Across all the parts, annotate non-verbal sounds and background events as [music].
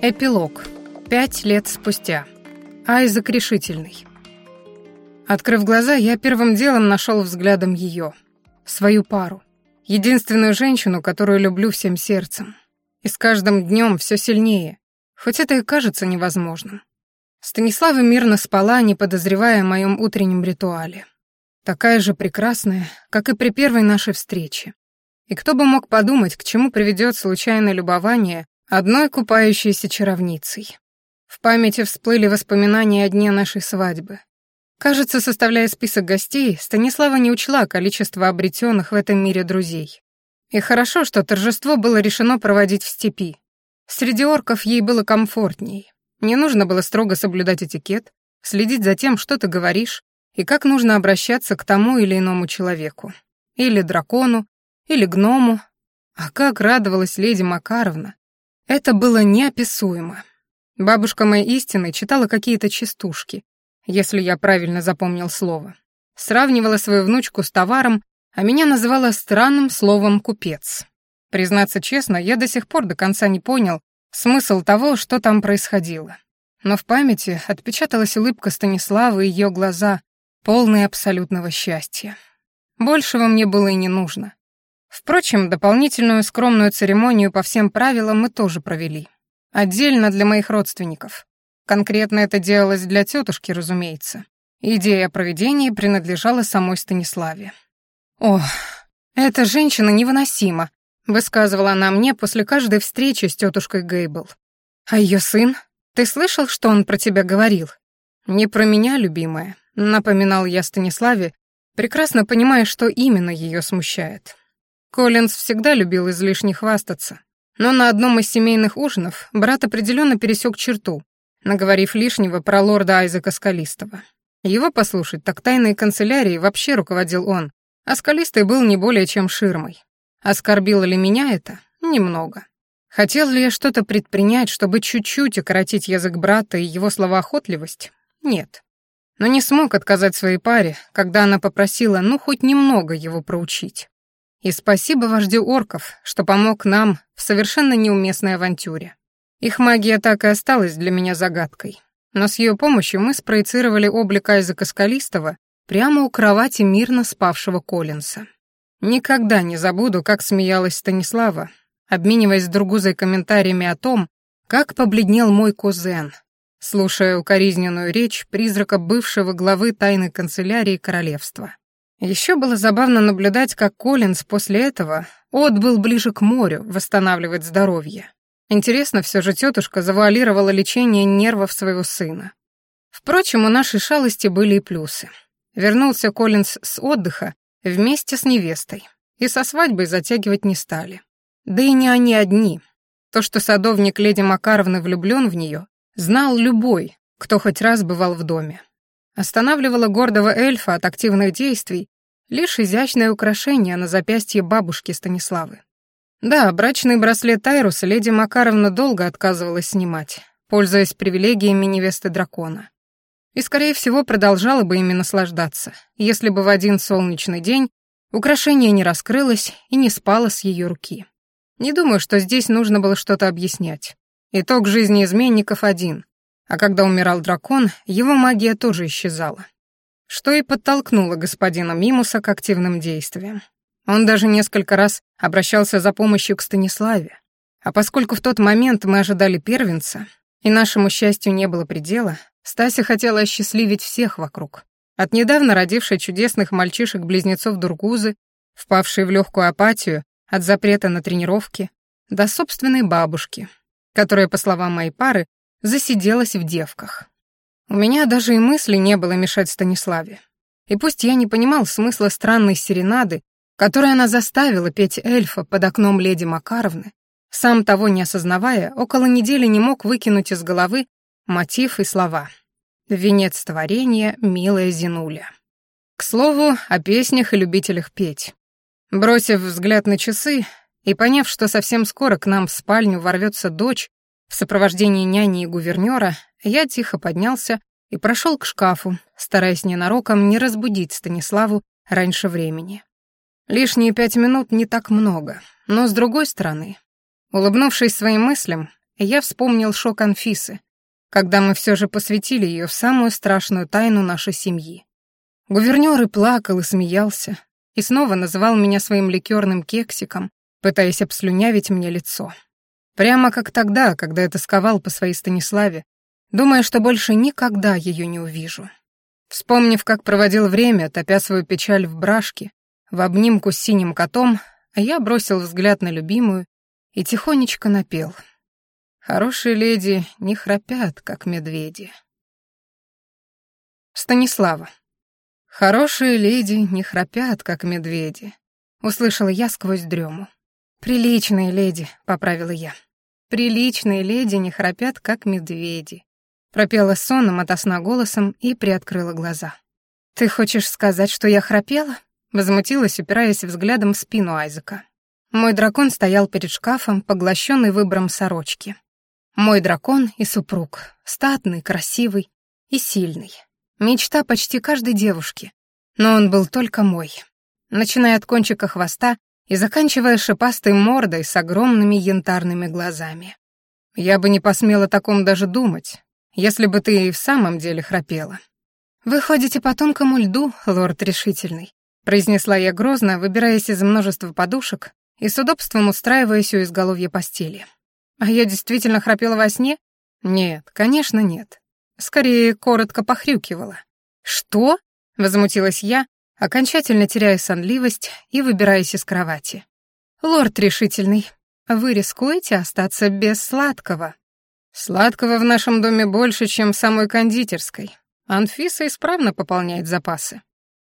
Эпилог. Пять лет спустя. Айзек решительный. Открыв глаза, я первым делом нашел взглядом ее, свою пару, единственную женщину, которую люблю всем сердцем. И с каждым днем все сильнее, хоть это и кажется невозможным. Станислава мирно спала, не подозревая о моем утреннем ритуале. Такая же прекрасная, как и при первой нашей встрече. И кто бы мог подумать, к чему приведет случайное любование одной купающейся чаровницей. В памяти всплыли воспоминания о дне нашей свадьбы. Кажется, составляя список гостей, Станислава не учла количество обретенных в этом мире друзей. И хорошо, что торжество было решено проводить в степи. Среди орков ей было комфортней. Не нужно было строго соблюдать этикет, следить за тем, что ты говоришь, и как нужно обращаться к тому или иному человеку. Или дракону, или гному. А как радовалась леди Макаровна, это было неописуемо. Бабушка моей истины читала какие-то частушки, если я правильно запомнил слово. Сравнивала свою внучку с товаром, а меня называла странным словом «купец». Признаться честно, я до сих пор до конца не понял смысл того, что там происходило. Но в памяти отпечаталась улыбка Станиславы и ее глаза, полные абсолютного счастья. Большего мне было и не нужно. Впрочем, дополнительную скромную церемонию по всем правилам мы тоже провели. Отдельно для моих родственников. Конкретно это делалось для тетушки, разумеется. Идея о проведении принадлежала самой Станиславе. «Ох, эта женщина невыносима», — высказывала она мне после каждой встречи с тетушкой Гейбл. «А ее сын? Ты слышал, что он про тебя говорил?» «Не про меня, любимая», — напоминал я Станиславе, прекрасно понимая, что именно ее смущает. Коллинз всегда любил излишне хвастаться. Но на одном из семейных ужинов брат определенно пересек черту, наговорив лишнего про лорда Айзека Скалистого. Его послушать, так тайной канцелярии вообще руководил он, а Скалистый был не более чем ширмой. Оскорбило ли меня это? Немного. Хотел ли я что-то предпринять, чтобы чуть-чуть укоротить язык брата и его словоохотливость? Нет. Но не смог отказать своей паре, когда она попросила ну хоть немного его проучить. И спасибо вождю орков, что помог нам в совершенно неуместной авантюре. Их магия так и осталась для меня загадкой. Но с ее помощью мы спроецировали облик Айзека Скалистого прямо у кровати мирно спавшего Коллинса. Никогда не забуду, как смеялась Станислава, обмениваясь с Другузой комментариями о том, как побледнел мой кузен, слушая укоризненную речь призрака бывшего главы тайной канцелярии королевства. Еще было забавно наблюдать, как Коллинз после этого отбыл ближе к морю восстанавливать здоровье. Интересно, все же тетушка завуалировала лечение нервов своего сына. Впрочем, у нашей шалости были и плюсы. Вернулся Коллинз с отдыха вместе с невестой, и со свадьбой затягивать не стали. Да и не они одни. То, что садовник леди Макаровны влюблен в нее, знал любой, кто хоть раз бывал в доме. Останавливало гордого эльфа от активных действий лишь изящное украшение на запястье бабушки Станиславы. Да, брачный браслет Тайруса леди Макаровна долго отказывалась снимать, пользуясь привилегиями невесты дракона. И, скорее всего, продолжала бы ими наслаждаться, если бы в один солнечный день украшение не раскрылось и не спало с ее руки. Не думаю, что здесь нужно было что-то объяснять. Итог жизни изменников один. А когда умирал дракон, его магия тоже исчезала. Что и подтолкнуло господина Мимуса к активным действиям. Он даже несколько раз обращался за помощью к Станиславе. А поскольку в тот момент мы ожидали первенца, и нашему счастью не было предела, Стася хотела осчастливить всех вокруг. От недавно родившей чудесных мальчишек-близнецов Дургузы, впавшей в легкую апатию от запрета на тренировки, до собственной бабушки, которая, по словам моей пары, засиделась в девках. У меня даже и мысли не было мешать Станиславе. И пусть я не понимал смысла странной серенады, которую она заставила петь эльфа под окном леди Макаровны, сам того не осознавая, около недели не мог выкинуть из головы мотив и слова. «Венец творения, милая Зинуля». К слову, о песнях и любителях петь. Бросив взгляд на часы и поняв, что совсем скоро к нам в спальню ворвется дочь, в сопровождении няни и гувернера я тихо поднялся и прошел к шкафу, стараясь ненароком не разбудить Станиславу раньше времени. Лишние пять минут не так много, но с другой стороны, улыбнувшись своим мыслям, я вспомнил шок Анфисы, когда мы все же посвятили ее в самую страшную тайну нашей семьи. Гувернёр и плакал, и смеялся, и снова называл меня своим ликерным кексиком, пытаясь обслюнявить мне лицо. Прямо как тогда, когда я тосковал по своей Станиславе, думая, что больше никогда ее не увижу. Вспомнив, как проводил время, топя свою печаль в брашке, в обнимку с синим котом, а я бросил взгляд на любимую и тихонечко напел. «Хорошие леди не храпят, как медведи». Станислава. «Хорошие леди не храпят, как медведи», — услышала я сквозь дрему. «Приличные леди», — поправила я. «Приличные леди не храпят, как медведи», — пропела сонным ото сна голосом и приоткрыла глаза. «Ты хочешь сказать, что я храпела?» — возмутилась, упираясь взглядом в спину Айзека. Мой дракон стоял перед шкафом, поглощенный выбором сорочки. Мой дракон и супруг, статный, красивый и сильный. Мечта почти каждой девушки. Но он был только мой. Начиная от кончика хвоста и заканчивая шипастой мордой с огромными янтарными глазами. Я бы не посмела о таком даже думать, если бы ты и в самом деле храпела. «Вы ходите по тонкому льду, лорд решительный», произнесла я грозно, выбираясь из множества подушек и с удобством устраиваясь у изголовья постели. «А я действительно храпела во сне?» «Нет, конечно, нет. Скорее, коротко похрюкивала». «Что?» — возмутилась я, окончательно теряя сонливость и выбираясь из кровати. «Лорд решительный, вы рискуете остаться без сладкого?» «Сладкого в нашем доме больше, чем в самой кондитерской. Анфиса исправно пополняет запасы».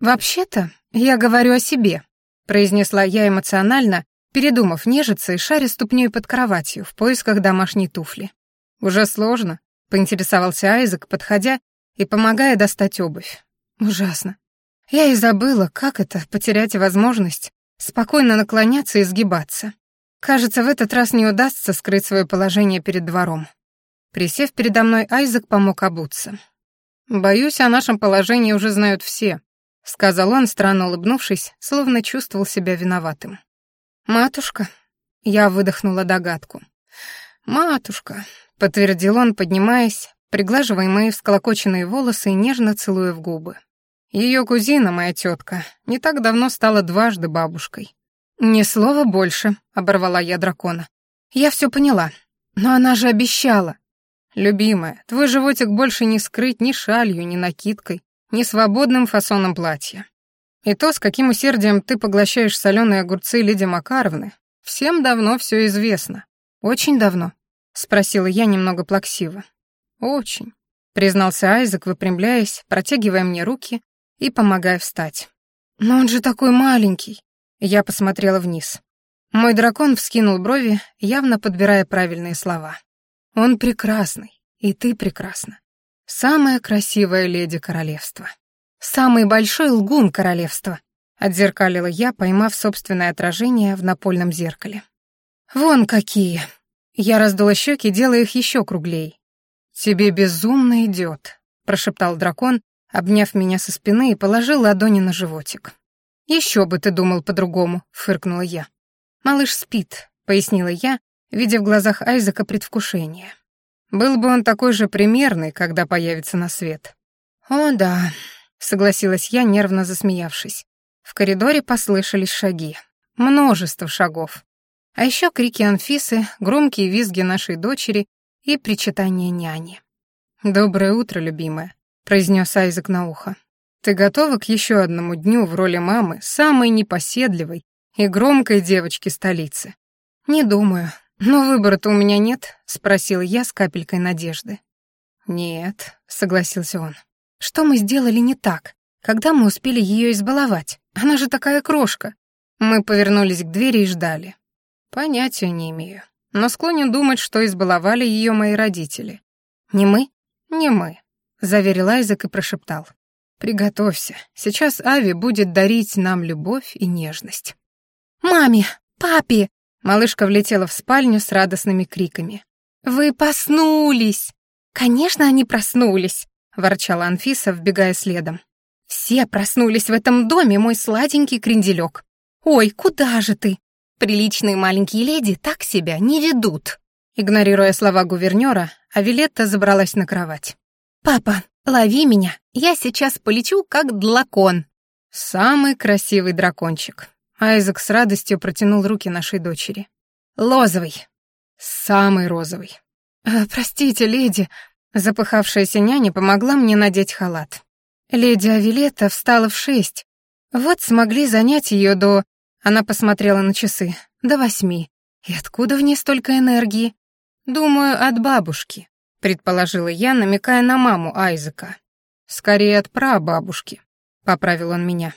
«Вообще-то, я говорю о себе», — произнесла я эмоционально, передумав нежиться и шаря ступней под кроватью в поисках домашней туфли. «Уже сложно», — поинтересовался Айзек, подходя и помогая достать обувь. «Ужасно. Я и забыла, как это — потерять возможность спокойно наклоняться и сгибаться. Кажется, в этот раз не удастся скрыть свое положение перед двором. Присев передо мной, Айзек помог обуться. «Боюсь, о нашем положении уже знают все», — сказал он, странно улыбнувшись, словно чувствовал себя виноватым. «Матушка», — я выдохнула догадку. «Матушка», — подтвердил он, поднимаясь, приглаживая мои всколокоченные волосы и нежно целуя в губы. Ее кузина, моя тетка, не так давно стала дважды бабушкой. «Ни слова больше», — оборвала я дракона. «Я все поняла. Но она же обещала». «Любимая, твой животик больше не скрыть ни шалью, ни накидкой, ни свободным фасоном платья. И то, с каким усердием ты поглощаешь соленые огурцы Лиди Макаровны, всем давно все известно». «Очень давно?» — спросила я немного плаксиво. «Очень», — признался Айзек, выпрямляясь, протягивая мне руки и помогая встать. «Но он же такой маленький!» Я посмотрела вниз. Мой дракон вскинул брови, явно подбирая правильные слова. «Он прекрасный, и ты прекрасна. Самая красивая леди королевства. Самый большой лгун королевства», — отзеркалила я, поймав собственное отражение в напольном зеркале. «Вон какие!» Я раздула щеки, делая их еще круглей. «Тебе безумно идет», — прошептал дракон, обняв меня со спины и положил ладони на животик. «Еще бы ты думал по-другому», — фыркнула я. «Малыш спит», — пояснила я, видя в глазах Айзека предвкушение. «Был бы он такой же примерный, когда появится на свет». «О, да», — согласилась я, нервно засмеявшись. В коридоре послышались шаги. Множество шагов. А еще крики Анфисы, громкие визги нашей дочери и причитания няни. «Доброе утро, любимая», произнес Айзек на ухо. «Ты готова к еще одному дню в роли мамы, самой непоседливой и громкой девочки столицы?» «Не думаю. Но выбора-то у меня нет», — спросил я с капелькой надежды. «Нет», — согласился он. «Что мы сделали не так? Когда мы успели ее избаловать? Она же такая крошка». Мы повернулись к двери и ждали. Понятия не имею. Но склонен думать, что избаловали ее мои родители. Не мы? Не мы. — заверил Айзек и прошептал. «Приготовься. Сейчас Ави будет дарить нам любовь и нежность». «Маме! Папе!» Малышка влетела в спальню с радостными криками. «Вы проснулись!» «Конечно, они проснулись!» — ворчала Анфиса, вбегая следом. «Все проснулись в этом доме, мой сладенький кренделек. Ой, куда же ты? Приличные маленькие леди так себя не ведут!» Игнорируя слова гувернера, Авилетта забралась на кровать. «Папа, лови меня, я сейчас полечу, как длакон». Самый красивый дракончик. Айзек с радостью протянул руки нашей дочери. «Лозовый. Самый розовый». «Э, «Простите, леди», запыхавшаяся няня помогла мне надеть халат. Леди Авилетта встала в шесть. Вот смогли занять ее до... Она посмотрела на часы. До восьми. И откуда в ней столько энергии? Думаю, от бабушки предположила я, намекая на маму Айзека. «Скорее от прабабушки», — поправил он меня.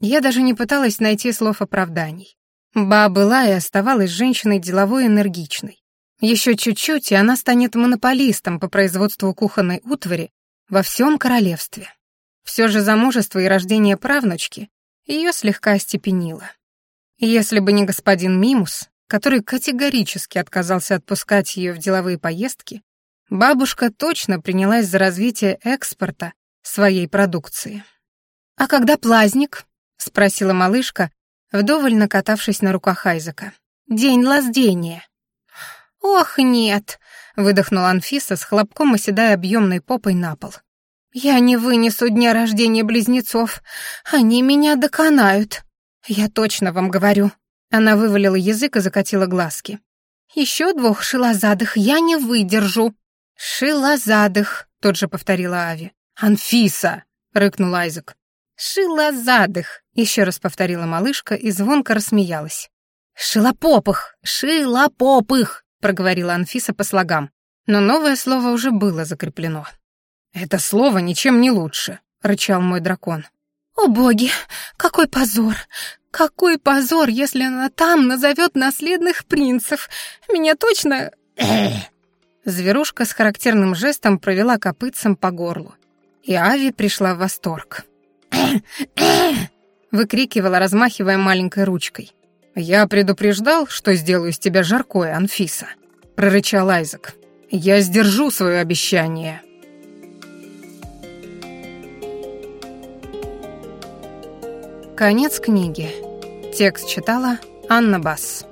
Я даже не пыталась найти слов оправданий. Ба была и оставалась женщиной деловой и энергичной. Еще чуть-чуть, и она станет монополистом по производству кухонной утвари во всем королевстве. Все же замужество и рождение правнучки ее слегка остепенило. Если бы не господин Мимус, который категорически отказался отпускать ее в деловые поездки, Бабушка точно принялась за развитие экспорта своей продукции. «А когда праздник?» — спросила малышка, вдоволь накатавшись на руках Айзека. «День лаздения». «Ох, нет!» — выдохнула Анфиса с хлопком оседая объемной попой на пол. «Я не вынесу дня рождения близнецов. Они меня доконают. Я точно вам говорю». Она вывалила язык и закатила глазки. «Еще двух шилозадых я не выдержу». «Шилозадых», — тут же повторила Ави. «Анфиса!» — рыкнул Айзек. «Шилозадых», — еще раз повторила малышка и звонко рассмеялась. «Шилопопых! Шилопопых!» — проговорила Анфиса по слогам. Но новое слово уже было закреплено. «Это слово ничем не лучше», — рычал мой дракон. «О боги, какой позор! Какой позор, если она там назовет наследных принцев! Меня точно...» Зверушка с характерным жестом провела копытцем по горлу. И Ави пришла в восторг. [coughs] Выкрикивала, размахивая маленькой ручкой. «Я предупреждал, что сделаю из тебя жаркое, Анфиса», — прорычал Айзек. «Я сдержу свое обещание». Конец книги. Текст читала Анна Басс.